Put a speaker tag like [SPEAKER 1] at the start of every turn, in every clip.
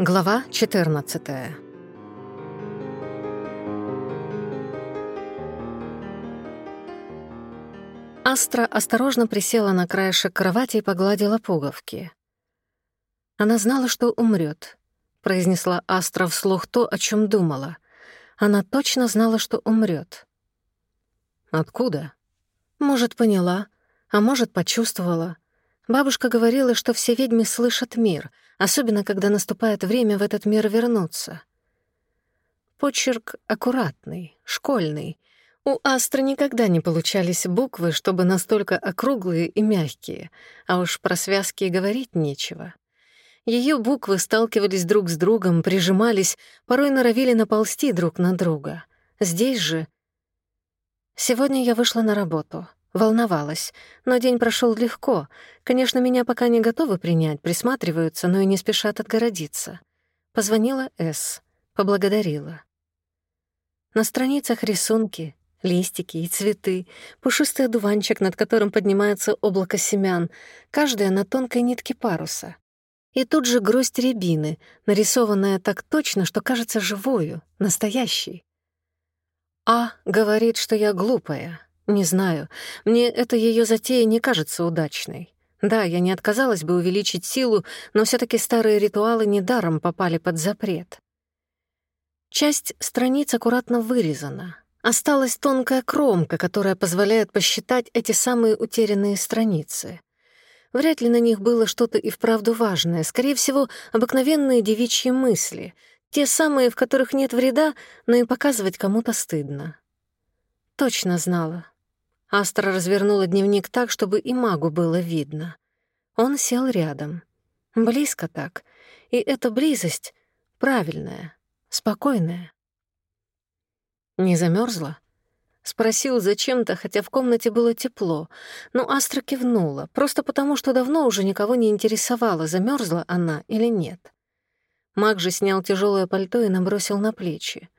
[SPEAKER 1] Глава 14 Астра осторожно присела на краешек кровати и погладила пуговки. Она знала, что умрет, произнесла Астра вслух то, о чем думала. Она точно знала, что умрет. Откуда? Может, поняла, а может, почувствовала. Бабушка говорила, что все ведьмы слышат мир, особенно когда наступает время в этот мир вернуться. Почерк аккуратный, школьный. У Астры никогда не получались буквы, чтобы настолько округлые и мягкие, а уж про связки и говорить нечего. Ее буквы сталкивались друг с другом, прижимались, порой норовили наползти друг на друга. Здесь же... Сегодня я вышла на работу — Волновалась, но день прошел легко. Конечно, меня пока не готовы принять, присматриваются, но и не спешат отгородиться. Позвонила С, поблагодарила. На страницах рисунки, листики и цветы, пушистый одуванчик, над которым поднимается облако семян, каждая на тонкой нитке паруса. И тут же грусть рябины, нарисованная так точно, что кажется живою, настоящей. А говорит, что я глупая, не знаю. Мне эта ее затея не кажется удачной. Да, я не отказалась бы увеличить силу, но все таки старые ритуалы недаром попали под запрет. Часть страниц аккуратно вырезана. Осталась тонкая кромка, которая позволяет посчитать эти самые утерянные страницы. Вряд ли на них было что-то и вправду важное. Скорее всего, обыкновенные девичьи мысли. Те самые, в которых нет вреда, но и показывать Астра развернула дневник так, чтобы и магу было видно. Он сел рядом. Близко так. И эта близость правильная, спокойная. «Не замерзла? Спросил зачем-то, хотя в комнате было тепло, но Астра кивнула, просто потому что давно уже никого не интересовало, замерзла она или нет. Маг же снял тяжелое пальто и набросил на плечи.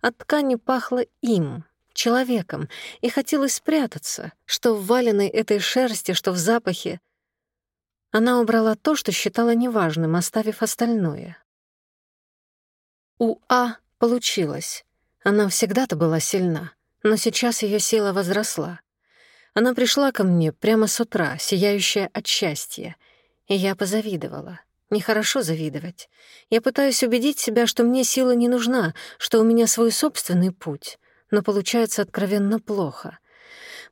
[SPEAKER 1] От ткани пахло им, человеком, и хотелось спрятаться, что в валенной этой шерсти, что в запахе. Она убрала то, что считала неважным, оставив остальное. У А получилось. Она всегда-то была сильна, но сейчас ее сила возросла. Она пришла ко мне прямо с утра, сияющая от счастья, и я позавидовала. Нехорошо завидовать. Я пытаюсь убедить себя, что мне сила не нужна, что у меня свой собственный путь но получается откровенно плохо.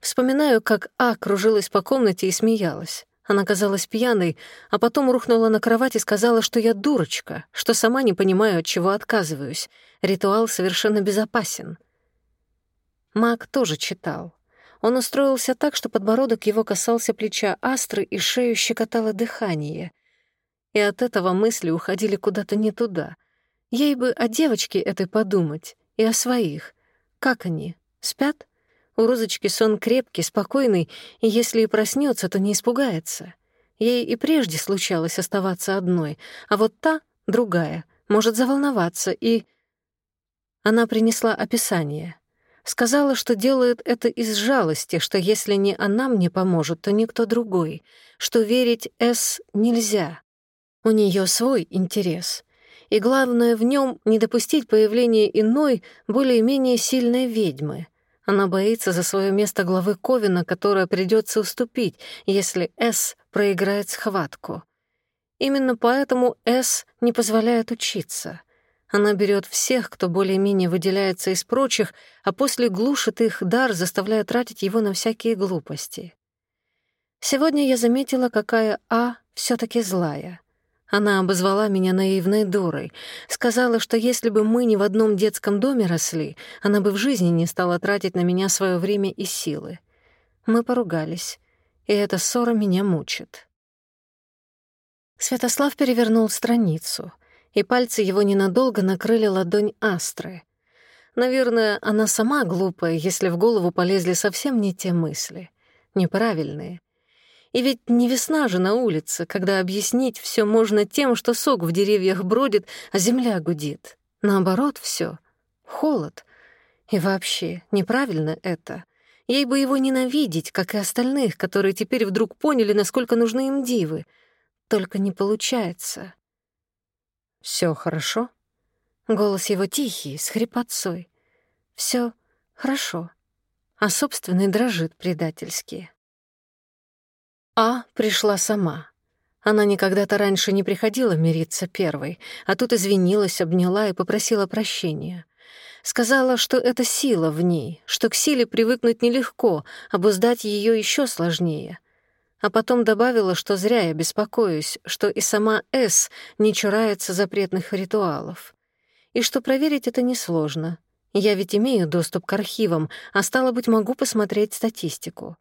[SPEAKER 1] Вспоминаю, как А кружилась по комнате и смеялась. Она казалась пьяной, а потом рухнула на кровать и сказала, что я дурочка, что сама не понимаю, от чего отказываюсь. Ритуал совершенно безопасен. Мак тоже читал. Он устроился так, что подбородок его касался плеча астры и шею щекотало дыхание. И от этого мысли уходили куда-то не туда. Ей бы о девочке этой подумать и о своих — как они? Спят? У Розочки сон крепкий, спокойный, и если и проснется, то не испугается. Ей и прежде случалось оставаться одной, а вот та, другая, может заволноваться и... Она принесла описание. Сказала, что делает это из жалости, что если не она мне поможет, то никто другой, что верить С нельзя. У нее свой интерес — и, главное, в нем не допустить появления иной, более-менее сильной ведьмы. Она боится за свое место главы Ковина, которое придется уступить, если С проиграет схватку. Именно поэтому С не позволяет учиться. Она берет всех, кто более-менее выделяется из прочих, а после глушит их дар, заставляя тратить его на всякие глупости. Сегодня я заметила, какая А все таки злая — она обозвала меня наивной дурой. Сказала, что если бы мы не в одном детском доме росли, она бы в жизни не стала тратить на меня свое время и силы. Мы поругались, и эта ссора меня мучит. Святослав перевернул страницу, и пальцы его ненадолго накрыли ладонь Астры. Наверное, она сама глупая, если в голову полезли совсем не те мысли, неправильные — и ведь не весна же на улице, когда объяснить все можно тем, что сок в деревьях бродит, а земля гудит. Наоборот все Холод. И вообще, неправильно это. Ей бы его ненавидеть, как и остальных, которые теперь вдруг поняли, насколько нужны им дивы. Только не получается. Все хорошо?» Голос его тихий, с хрипотцой. Все хорошо», а собственный дрожит предательски. А пришла сама. Она никогда-то раньше не приходила мириться первой, а тут извинилась, обняла и попросила прощения. Сказала, что это сила в ней, что к силе привыкнуть нелегко, обуздать ее еще сложнее. А потом добавила, что зря я беспокоюсь, что и сама С не чурается запретных ритуалов. И что проверить это несложно. Я ведь имею доступ к архивам, а стало быть, могу посмотреть статистику.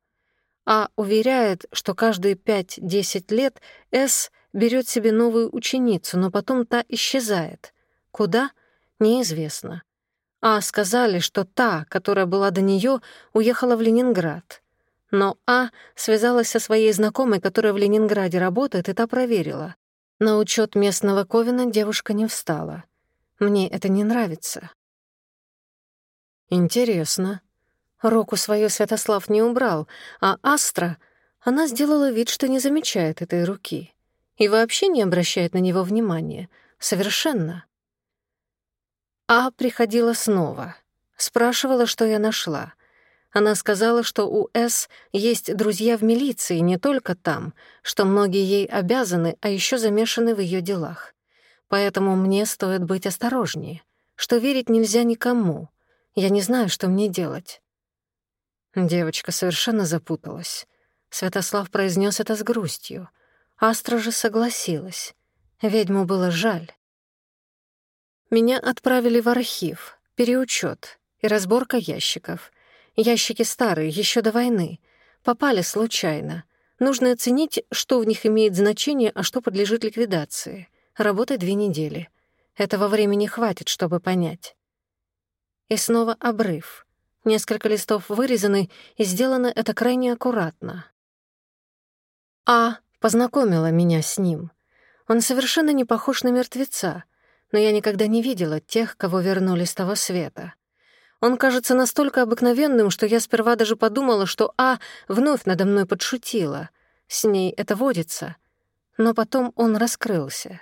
[SPEAKER 1] а уверяет, что каждые 5-10 лет С берет себе новую ученицу, но потом та исчезает. Куда — неизвестно. А сказали, что та, которая была до нее, уехала в Ленинград. Но А связалась со своей знакомой, которая в Ленинграде работает, и та проверила. На учет местного Ковина девушка не встала. Мне это не нравится. «Интересно», Руку свою Святослав не убрал, а Астра, она сделала вид, что не замечает этой руки и вообще не обращает на него внимания. Совершенно. А приходила снова. Спрашивала, что я нашла. Она сказала, что у С есть друзья в милиции, не только там, что многие ей обязаны, а еще замешаны в ее делах. Поэтому мне стоит быть осторожнее, что верить нельзя никому. Я не Девочка совершенно запуталась. Святослав произнес это с грустью. Астра же согласилась. Ведьму было жаль. Меня отправили в архив, переучет и разборка ящиков. Ящики старые, еще до войны. Попали случайно. Нужно оценить, что в них имеет значение, а что подлежит ликвидации. Работы две недели. Этого времени хватит, чтобы понять. И снова обрыв. Несколько листов вырезаны и сделано это крайне аккуратно. А познакомила меня с ним. Он совершенно не похож на мертвеца, но я никогда не видела тех, кого вернули с того света. Он кажется настолько обыкновенным, что я сперва даже подумала, что А вновь надо мной подшутила. С ней это водится. Но потом он раскрылся.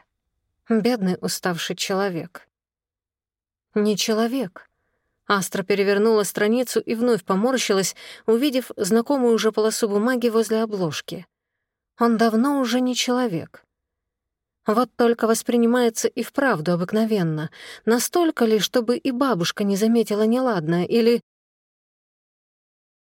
[SPEAKER 1] Бедный уставший человек. Не человек. Астра перевернула страницу и вновь поморщилась, увидев знакомую уже полосу бумаги возле обложки. Он давно уже не человек. Вот только воспринимается и вправду обыкновенно. Настолько ли, чтобы и бабушка не заметила неладное, или...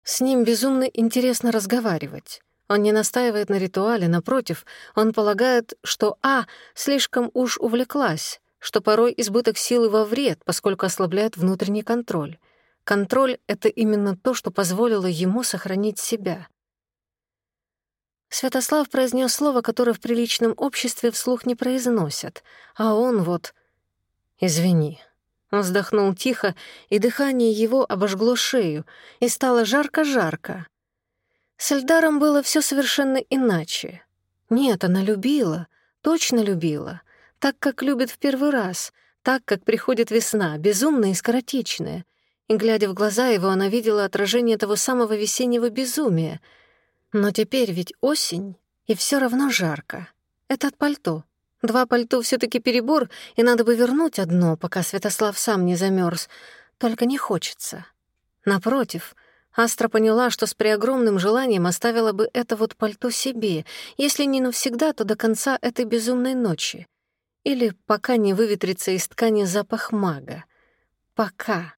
[SPEAKER 1] С ним безумно интересно разговаривать. Он не настаивает на ритуале, напротив, он полагает, что А слишком уж увлеклась, что порой избыток силы во вред, поскольку ослабляет внутренний контроль. Контроль — это именно то, что позволило ему сохранить себя. Святослав произнес слово, которое в приличном обществе вслух не произносят, а он вот... «Извини». Он вздохнул тихо, и дыхание его обожгло шею, и стало жарко-жарко. С Эльдаром было все совершенно иначе. Нет, она любила, точно любила — так, как любит в первый раз, так, как приходит весна, безумная и скоротечная. И, глядя в глаза его, она видела отражение того самого весеннего безумия — но теперь ведь осень, и все равно жарко. Это от пальто. Два пальто все таки перебор, и надо бы вернуть одно, пока Святослав сам не замерз. Только не хочется. Напротив, Астра поняла, что с преогромным желанием оставила бы это вот пальто себе, если не навсегда, то до конца этой безумной ночи. Или пока не выветрится из ткани запах мага. Пока.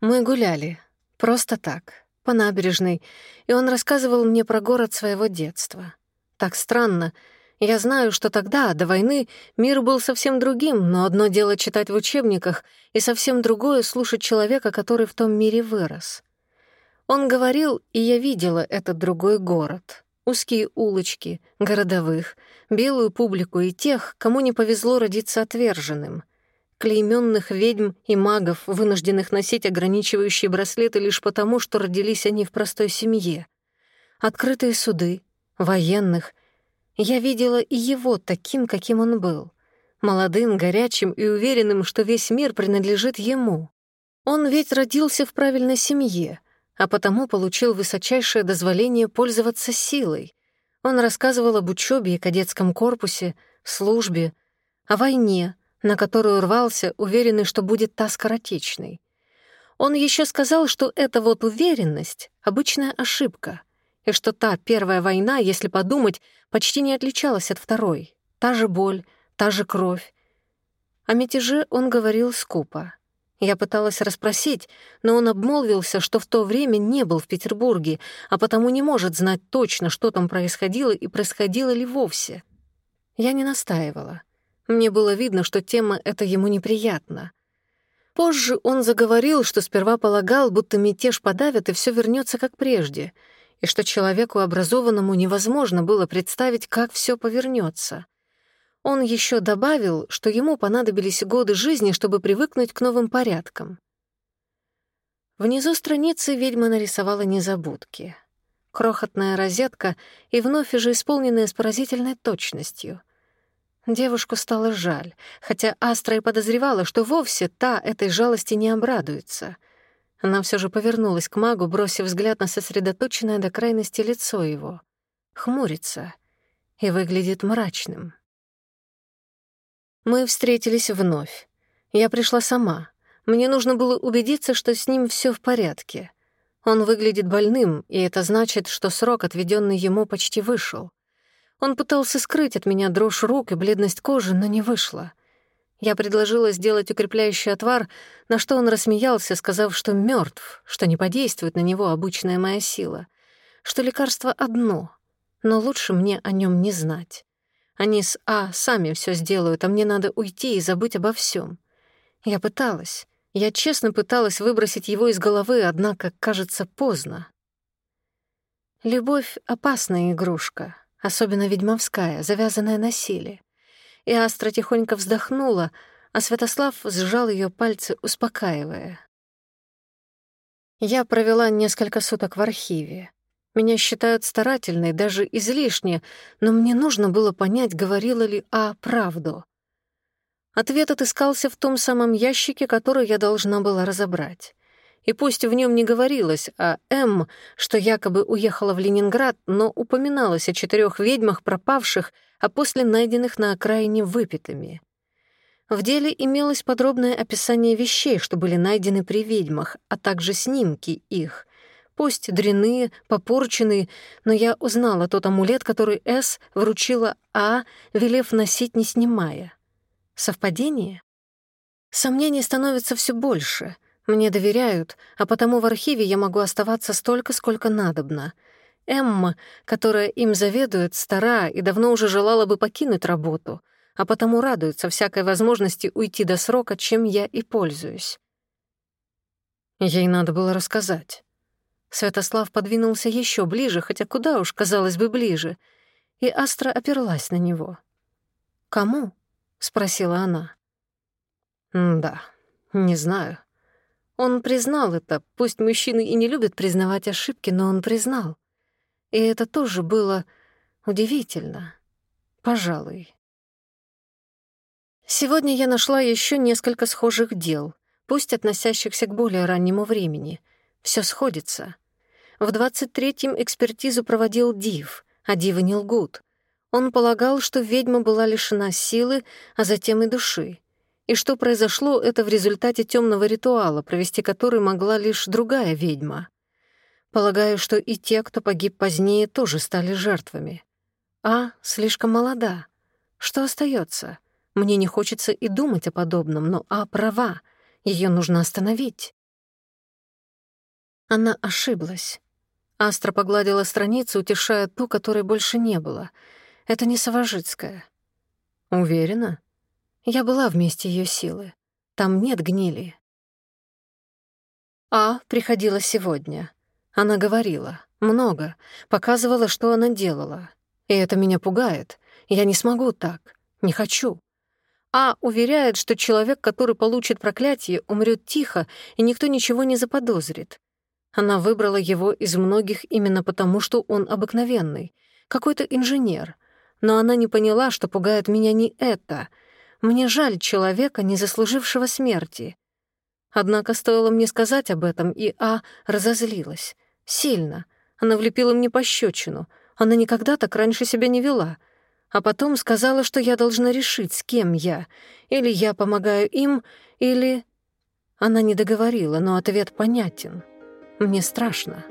[SPEAKER 1] Мы гуляли. Просто так. По набережной. И он рассказывал мне про город своего детства. Так странно. Я знаю, что тогда, до войны, мир был совсем другим, но одно дело читать в учебниках, и совсем другое — слушать человека, который в том мире вырос. Он говорил, и я видела этот другой город. Узкие улочки, городовых — белую публику и тех, кому не повезло родиться отверженным, клейменных ведьм и магов, вынужденных носить ограничивающие браслеты лишь потому, что родились они в простой семье, открытые суды, военных. Я видела и его таким, каким он был, молодым, горячим и уверенным, что весь мир принадлежит ему. Он ведь родился в правильной семье, а потому получил высочайшее дозволение пользоваться силой — он рассказывал об учебе и кадетском корпусе, службе, о войне, на которую рвался, уверенный, что будет та скоротечной. Он еще сказал, что эта вот уверенность — обычная ошибка, и что та первая война, если подумать, почти не отличалась от второй. Та же боль, та же кровь. О мятеже он говорил скупо. Я пыталась расспросить, но он обмолвился, что в то время не был в Петербурге, а потому не может знать точно, что там происходило и происходило ли вовсе. Я не настаивала. Мне было видно, что тема эта ему неприятна. Позже он заговорил, что сперва полагал, будто мятеж подавят и все вернется как прежде, и что человеку образованному невозможно было представить, как все повернется. Он еще добавил, что ему понадобились годы жизни, чтобы привыкнуть к новым порядкам. Внизу страницы ведьма нарисовала незабудки. Крохотная розетка и вновь уже исполненная с поразительной точностью. Девушку стало жаль, хотя Астра и подозревала, что вовсе та этой жалости не обрадуется. Она все же повернулась к магу, бросив взгляд на сосредоточенное до крайности лицо его. Хмурится и выглядит мрачным. Мы встретились вновь. Я пришла сама. Мне нужно было убедиться, что с ним все в порядке. Он выглядит больным, и это значит, что срок, отведенный ему, почти вышел. Он пытался скрыть от меня дрожь рук и бледность кожи, но не вышло. Я предложила сделать укрепляющий отвар, на что он рассмеялся, сказав, что мертв, что не подействует на него обычная моя сила, что лекарство одно, но лучше мне о нем не знать. Они с А сами все сделают, а мне надо уйти и забыть обо всем. Я пыталась. Я честно пыталась выбросить его из головы, однако, кажется, поздно. Любовь — опасная игрушка, особенно ведьмовская, завязанная на силе. И Астра тихонько вздохнула, а Святослав сжал ее пальцы, успокаивая. Я провела несколько суток в архиве. Меня считают старательной, даже излишне, но мне нужно было понять, говорила ли А правду. Ответ отыскался в том самом ящике, который я должна была разобрать. И пусть в нем не говорилось о а М, что якобы уехала в Ленинград, но упоминалось о четырех ведьмах, пропавших, а после найденных на окраине выпитыми. В деле имелось подробное описание вещей, что были найдены при ведьмах, а также снимки их — Пусть дряные, попорченные, но я узнала тот амулет, который С вручила А, велев носить, не снимая. Совпадение? Сомнений становится все больше. Мне доверяют, а потому в архиве я могу оставаться столько, сколько надобно. Эмма, которая им заведует, стара и давно уже желала бы покинуть работу, а потому радуется всякой возможности уйти до срока, чем я и пользуюсь. Ей надо было рассказать. Святослав подвинулся еще ближе, хотя куда уж, казалось бы, ближе, и Астра оперлась на него. «Кому?» — спросила она. «Да, не знаю. Он признал это, пусть мужчины и не любят признавать ошибки, но он признал. И это тоже было удивительно. Пожалуй. Сегодня я нашла еще несколько схожих дел, пусть относящихся к более раннему времени. Все сходится. В 23-м экспертизу проводил Див, а Дивы не лгут. Он полагал, что ведьма была лишена силы, а затем и души. И что произошло, это в результате темного ритуала, провести который могла лишь другая ведьма. Полагаю, что и те, кто погиб позднее, тоже стали жертвами. А слишком молода. Что остается? Мне не хочется и думать о подобном, но А права. Ее нужно остановить. Она ошиблась. Астра погладила страницу, утешая ту, которой больше не было. Это не Савожицкая. Уверена? Я была вместе ее силы. Там нет гнили. А приходила сегодня. Она говорила. Много. Показывала, что она делала. И это меня пугает. Я не смогу так. Не хочу. А уверяет, что человек, который получит проклятие, умрет тихо, и никто ничего не заподозрит. Она выбрала его из многих именно потому, что он обыкновенный, какой-то инженер. Но она не поняла, что пугает меня не это. Мне жаль человека, не заслужившего смерти. Однако стоило мне сказать об этом, и А разозлилась. Сильно. Она влепила мне пощечину. Она никогда так раньше себя не вела. А потом сказала, что я должна решить, с кем я. Или я помогаю им, или... Она не договорила, но ответ понятен. Мне страшно.